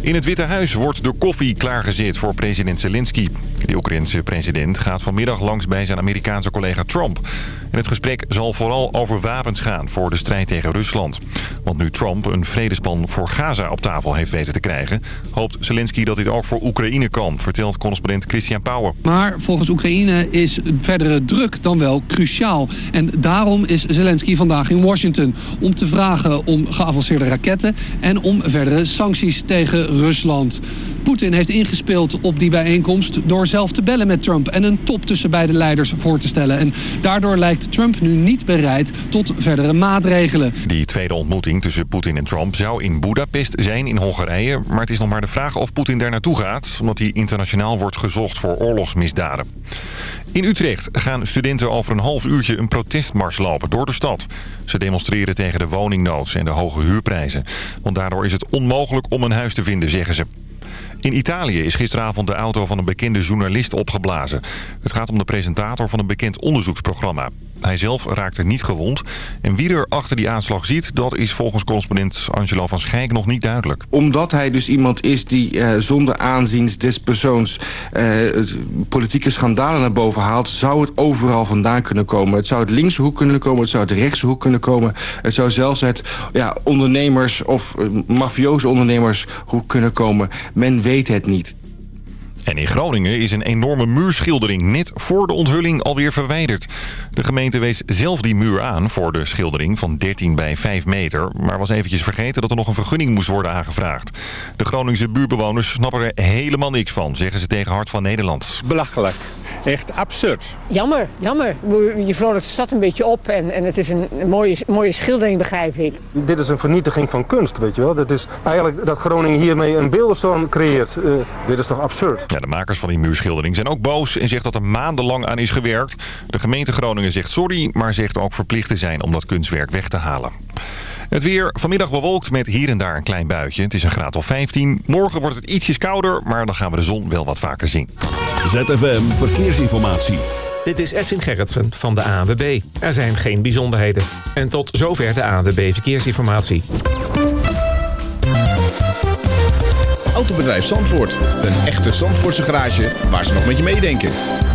In het Witte Huis wordt de koffie klaargezet voor president Zelensky. De Oekraïense president gaat vanmiddag langs bij zijn Amerikaanse collega Trump. En het gesprek zal vooral over wapens gaan voor de strijd tegen Rusland. Want nu Trump een vredesplan voor Gaza op tafel heeft weten te krijgen... hoopt Zelensky dat dit ook voor Oekraïne kan, vertelt correspondent Christian Pauwen. Maar volgens Oekraïne is verdere druk dan wel cruciaal. En daarom is Zelensky vandaag in Washington om te vragen om geavanceerde raketten... en om verdere sancties tegen Rusland. Poetin heeft ingespeeld op die bijeenkomst door zelf te bellen met Trump... en een top tussen beide leiders voor te stellen. En daardoor lijkt Trump nu niet bereid tot verdere maatregelen. Die tweede ontmoeting tussen Poetin en Trump zou in Budapest zijn in Hongarije. Maar het is nog maar de vraag of Poetin daar naartoe gaat... omdat hij internationaal wordt gezocht voor oorlogsmisdaden. In Utrecht gaan studenten over een half uurtje een protestmars lopen door de stad. Ze demonstreren tegen de woningnood en de hoge huurprijzen. Want daardoor is het onmogelijk om een huis te vinden, zeggen ze. In Italië is gisteravond de auto van een bekende journalist opgeblazen. Het gaat om de presentator van een bekend onderzoeksprogramma. Hij zelf raakte niet gewond. En wie er achter die aanslag ziet, dat is volgens correspondent Angelo van Schijk nog niet duidelijk. Omdat hij dus iemand is die uh, zonder aanziens des persoons uh, politieke schandalen naar boven haalt... zou het overal vandaan kunnen komen. Het zou het linkse hoek kunnen komen, het zou het rechtse hoek kunnen komen. Het zou zelfs het ja, ondernemers of uh, mafioze ondernemers hoek kunnen komen. Men weet het niet. En in Groningen is een enorme muurschildering net voor de onthulling alweer verwijderd. De gemeente wees zelf die muur aan voor de schildering van 13 bij 5 meter... maar was eventjes vergeten dat er nog een vergunning moest worden aangevraagd. De Groningse buurtbewoners snappen er helemaal niks van, zeggen ze tegen Hart van Nederland. Belachelijk. Echt absurd. Jammer, jammer. Je vrolijkt de stad een beetje op en, en het is een mooie, mooie schildering, begrijp ik. Dit is een vernietiging van kunst, weet je wel. Dat is eigenlijk dat Groningen hiermee een beeldenstorm creëert. Uh, dit is toch absurd. Ja, de makers van die muurschildering zijn ook boos en zegt dat er maandenlang aan is gewerkt. De gemeente Groningen zegt sorry, maar zegt ook verplicht te zijn om dat kunstwerk weg te halen. Het weer vanmiddag bewolkt met hier en daar een klein buitje. Het is een graad of 15. Morgen wordt het ietsjes kouder, maar dan gaan we de zon wel wat vaker zien. ZFM Verkeersinformatie. Dit is Edwin Gerritsen van de ANWB. Er zijn geen bijzonderheden. En tot zover de ANWB Verkeersinformatie. Autobedrijf Zandvoort. Een echte Zandvoortse garage waar ze nog met je meedenken.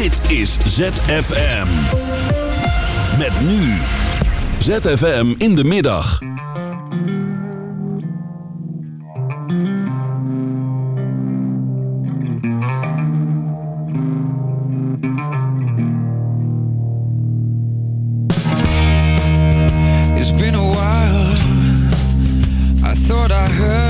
Dit is ZFM. Met nu. ZFM in de middag. It's been a while. I thought I heard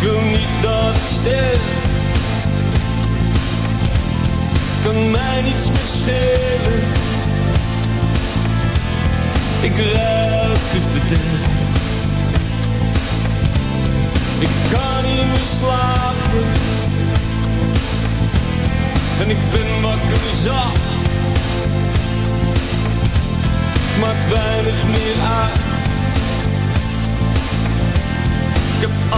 Ik wil niet dat ik sterf. Kan mij niets meer. Ik ruik het bederf. Ik kan niet meer slapen. En ik ben wakker zacht. Maakt weinig meer uit. Ik heb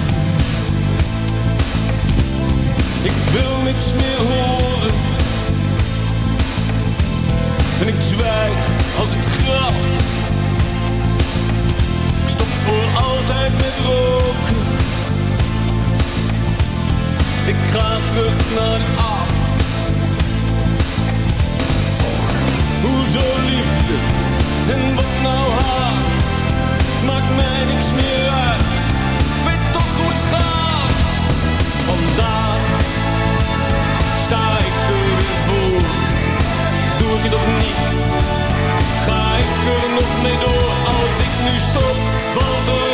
Ik wil niks meer horen. En ik zwijg als ik graf. Ik stop voor altijd met roken. Ik ga terug naar af. Hoezo liefde en wat nou haat? Maakt mij niks meer uit. ik toch niet? Ga ik er nog mee door als ik nu stop? Valt er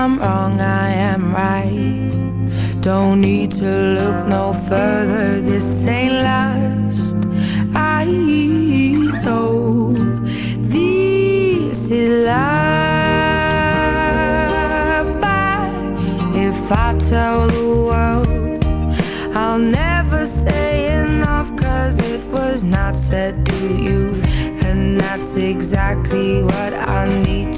I'm wrong, I am right. Don't need to look no further, this ain't lust. I know this is life. But if I tell the world, I'll never say enough, cause it was not said to you. And that's exactly what I need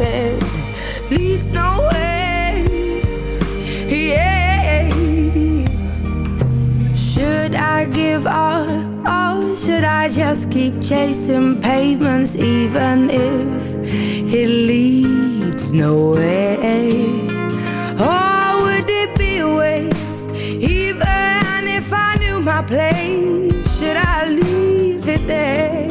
bed leads nowhere. Yeah. Should I give up? or should I just keep chasing pavements, even if it leads nowhere? Or would it be a waste, even if I knew my place? Should I leave it there?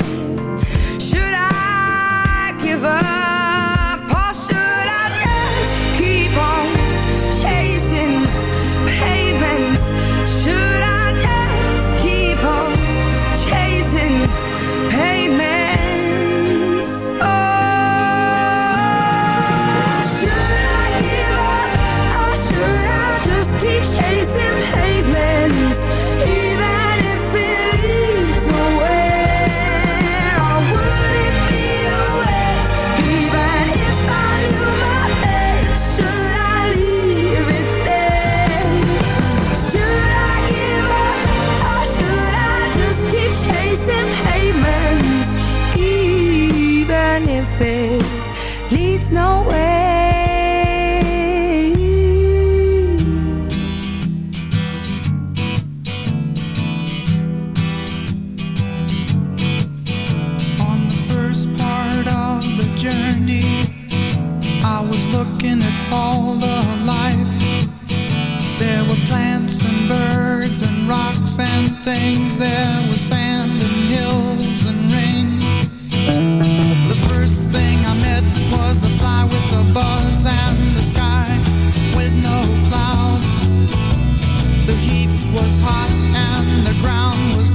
was hot and the ground was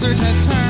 desert had turned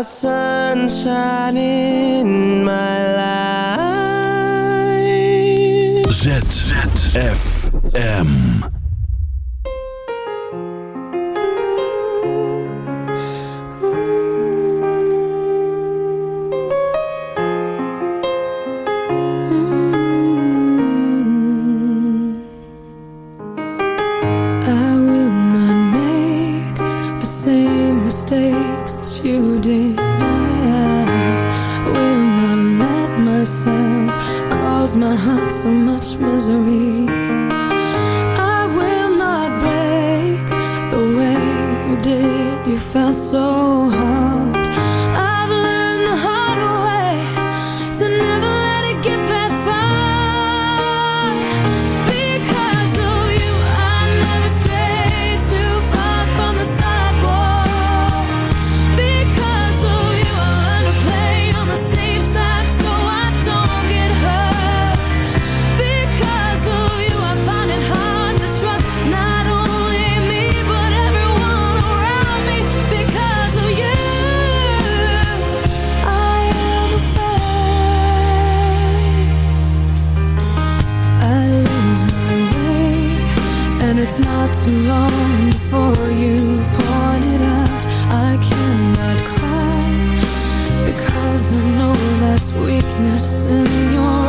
got sunshine in my life. ZZFM. Señor.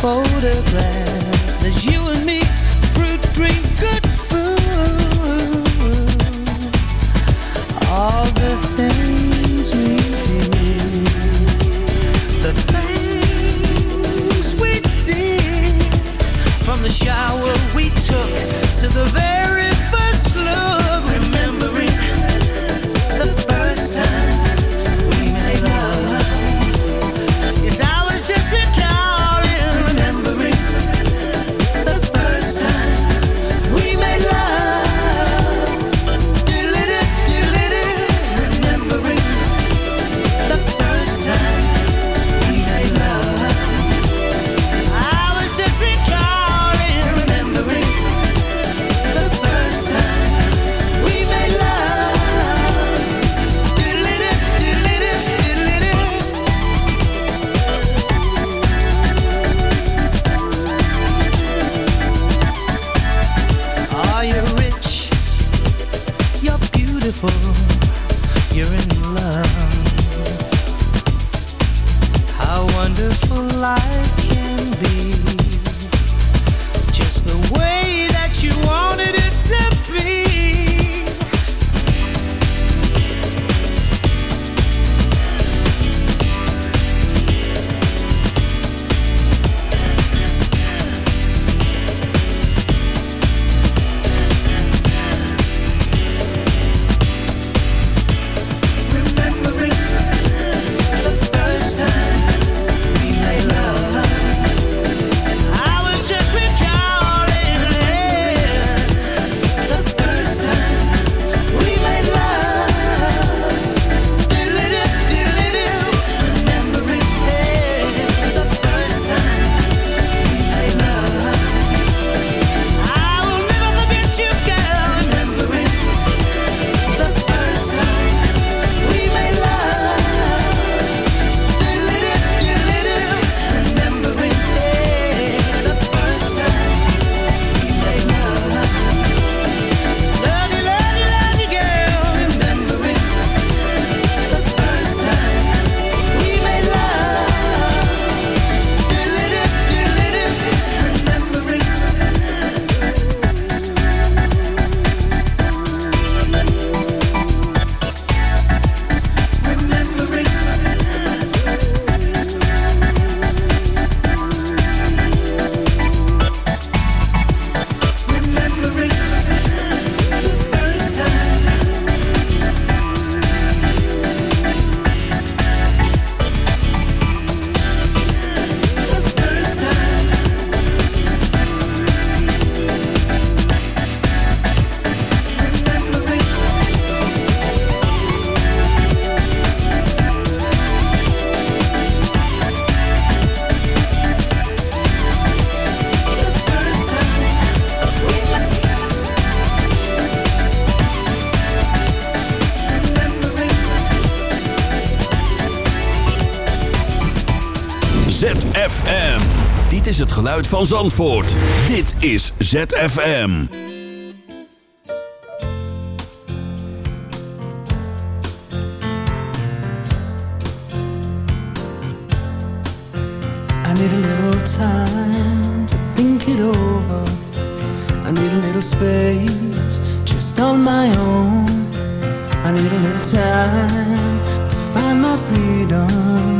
Photograph. ZFM. Dit is het geluid van Zandvoort. Dit is ZFM. I need a little time to think it over. I need a little space just on my own. I need a little time to find my freedom.